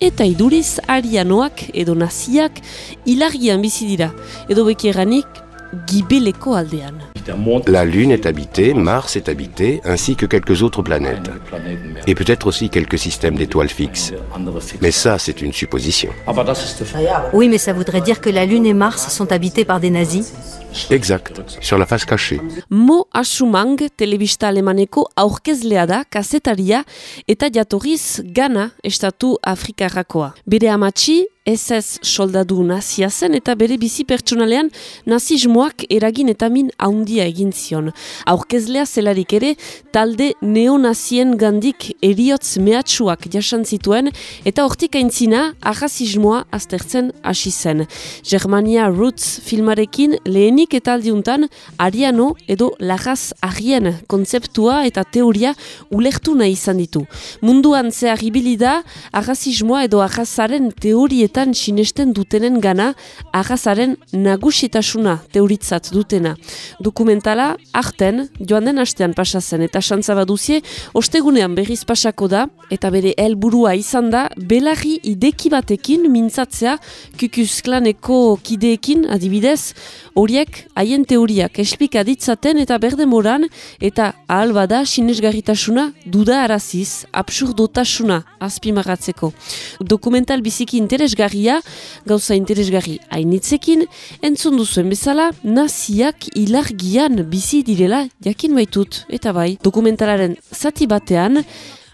eta iduriz arianoak edo naziak hilargian bizi dira, edo bekeranik gibeleko aldean. La Lune est habitée, Mars est habité, ainsi que quelques autres planètes. Et peut-être aussi quelques systèmes d'étoiles fixes. Mais ça, c'est une supposition. Oui, mais ça voudrait dire que la Lune et Mars sont habités par des nazis Exact, sur la face cachée. Mo Asumang telebista alemaneko aurkezlea da, kazetaria eta jatorriz Gana estatu Afrikarrakoa. Bere amatxi, SS soldadu nazia zen eta bere bizi pertsonalean nazismoak eragin eta min haundia egin zion. Aurkezlea zelarik ere, talde neonazien gandik eriotz mehatsuak jasan zituen eta hortik aintzina ahazismoa aztertzen hasi zen. Germania Roots filmarekin lehenik eta aldiuntan ariano edo lagaz arien kontzeptua eta teoria ulertu nahi izan ditu. Munduan zehar ibilida, ahazismoa edo ahazaren teorietan sinesten dutenen gana agazaren nagusitasuna teoritzat dutena. Dokumentala arten joan den astean pasazen eta xantza baduzie ostegunean berriz pasako da eta bere helburua izan da belarri ideki batekin mintzatzea kukuzklaneko kideekin adibidez horiek haien teoriak esplika ditzaten eta berdemoran eta ahal bada sinesgarritasuna duda araziz absurdotasuna azpimagatzeko. Dokumental biziki interesgarria, gauza interesgarri hainitzekin, entzun duzuen bezala, naziak ilargian bizi direla jakin baitut, eta bai, dokumentalaren zati batean,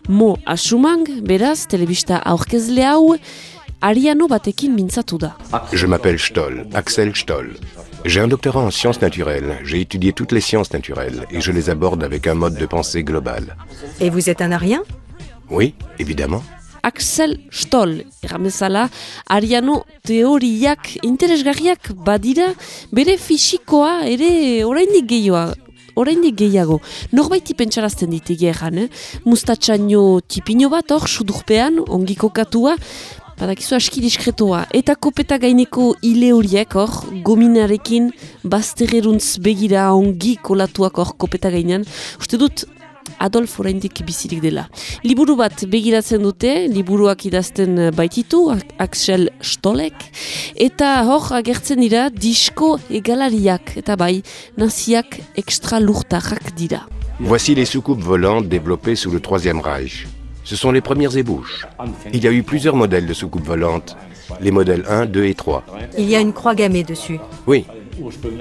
Mo Asumang, beraz, telebista aurkezle hau, Ariano batekin mintzatu da. Je m'appelle Stoll, Axel Stoll. J'ai un doctorat en sciences naturelles. J'ai étudié toutes les sciences naturelles et je les aborde avec un mode de pensée global. Et vous êtes un arien? Oui, évidemment. Axel Stoll, erramezala, ariano teoriak interesgarriak badira, bere fisikoa ere oraindik gehiago, oraindik gehiago. Norbaiti pentsarazten ditege egan, eh? Mustatxaino tipino bat hor, sudurpean, ongi kokatua, Badakizu aski diskretoa. Eta kopeta gaineko hile horiek hor, gominarekin bazterreruntz begira ongi kolatuak hor kopeta gainean. Uste dut, Adolf oraindik bizirik dela. Liburu bat begiratzen dute, liburuak idazten baititu, Axel Stolek, eta hor agertzen dira disko egalariak, eta bai, naziak ekstra lurtarrak dira. Voici les soucoupes volantes développées sous le Troisième Reich. Ce sont les premières ébauches. Il y a eu plusieurs modèles de soucoupes volantes, les modèles 1, 2 et 3. Il y a une croix gammée dessus. Oui,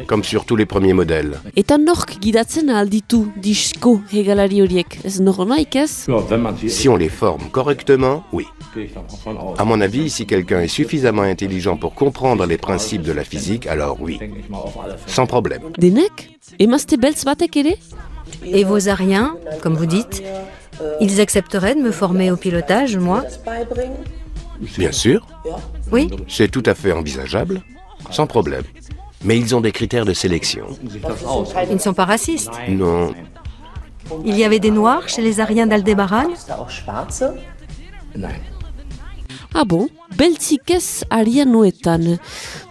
comme sur tous les premiers modèles. Eta nork gidatzen alditu disko hegalari horiek? Ez normaik ez? Si on les forme correctement, oui. À mon avis, si quelqu'un est suffisamment intelligent pour comprendre les principes de la physique, alors oui. Sans problème. Denek? Emazte beltz batek ere? Et vos ariens, comme vous dites, ils accepteraient de me former au pilotage, moi? Bien sûr, Oui c'est tout à fait envisageable, sans problème. Mais ils ont des critères de sélection. Ils ne sont pas racistes. Non, Il y avait des noirs chez les ariens d'Aldébaran Ah bon? Beltzik ez arianoetan.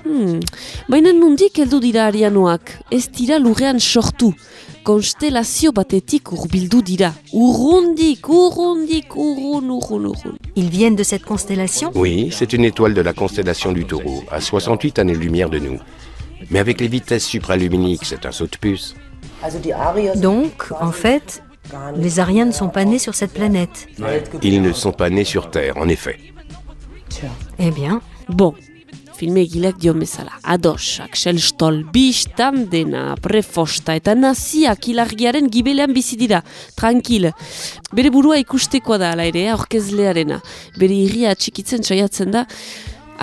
Hmm. Baina nundik heldu dira arianoak, ez dira lurrean sortu. Konstelazio batetik urbildu dira. Urrundik, urrundik, urrun, urrun, urrun. Ils viennent de cette constellation? Oui, c'est une étoile de la constellation du taureau, à 68 années-lumière de nous. Mais avec les vitesses supraluminiques, c'est un saut de puce. Donc, en fait, les ariens ne sont pas nés sur cette planète. Ils ne sont pas nés sur Terre, en effet. Eh bien, Bon, filme egilek dio bezala. Ados, Axel Stoll, bistan dena, prefosta eta naziak ilargiaren gibelean bizi dira. Tranquil. Bere burua ikustekoa da ala ere, aurkezlearena. Bere irria atxikitzen saiatzen da,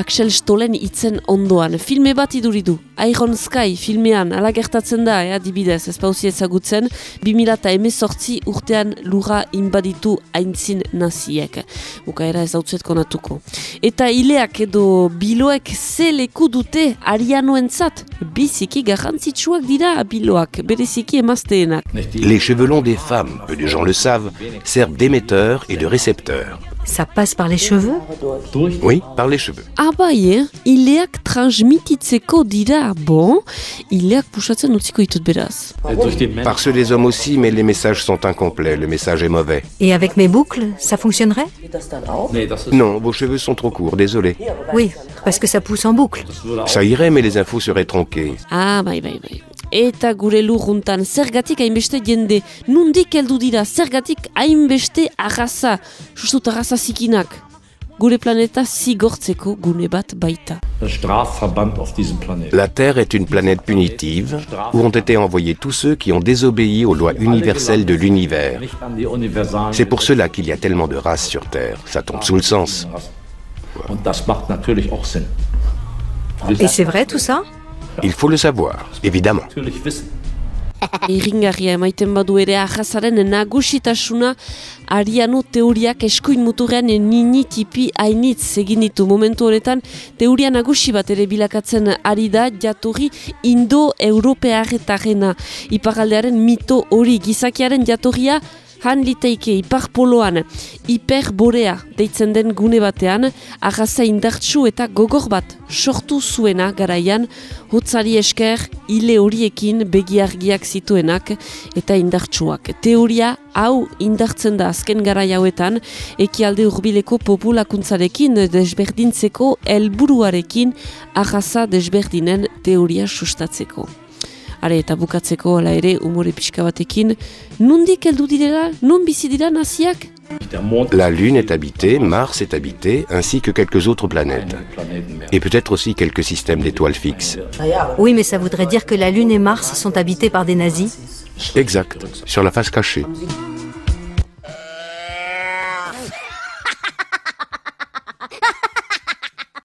Axel Stollen itzen ondoan. Filme bat iduridu. Iron Sky filmean, ala gertatzen da, eh, adibidez, ez pauzi ezagutzen, 2018 urtean lura inbaditu aintzin naziek. Bukaera ez dautzet konatuko. Eta ileak edo biloek ze leku dute arianoentzat? Biziki garrantzitsuak dira biloak, bereziki emazteenak. Les cheveux longs des femmes, peu de gens le savent, servent d'émetteurs et de récepteurs. Ça passe par les cheveux Oui, par les cheveux. Ah bai, eh? ileak transmititzeko dira, bon, ileak pusatzen utziko ditut beraz. Par ceux des hommes aussi, mais les messages sont incomplets, le message est mauvais. Et avec mes boucles, ça fonctionnerait? Non, vos cheveux sont trop courts, désolé. Oui, parce que ça pousse en boucle. Ça irait, mais les infos seraient tronquées. Ah, bai, bai, bai. Eta gure lurruntan, zergatik hainbeste jende, nundik heldu dira, zergatik hainbeste arraza, justut arraza zikinak. Gure planeta zigortzeko gune bat baita. La Terre est une planète punitive où ont été envoyés tous ceux qui ont désobéi aux lois universelles de l'univers. C'est pour cela qu'il y a tellement de races sur Terre. Ça tombe sous le sens. Et c'est vrai tout ça? Il faut le savoir, évidemment. Irringarria emaiten badu ere ahazaren nagusitasuna ariano teoriak eskuin muturrean nini tipi hainitz egin ditu momentu honetan teoria nagusi bat ere bilakatzen ari da jatorri indo-europearretagena iparaldearen mito hori gizakiaren jatorria Han liteike ipar hiperborea deitzen den gune batean, agaza indartsu eta gogor bat sortu zuena garaian, hotzari esker, hile horiekin begiargiak zituenak eta indartsuak. Teoria hau indartzen da azken garai hauetan, ekialde urbileko populakuntzarekin desberdintzeko helburuarekin agaza desberdinen teoria sustatzeko. Are eta bukatzeko ala ere umore pixka batekin, nundik heldu direla, nun bizi dira naziak? La Lune est habitée, Mars est habité, ainsi que quelques autres planètes. Et peut-être aussi quelques systèmes d'étoiles fixes. Oui, mais ça voudrait dire que la Lune et Mars sont habités par des nazis Exact, sur la face cachée.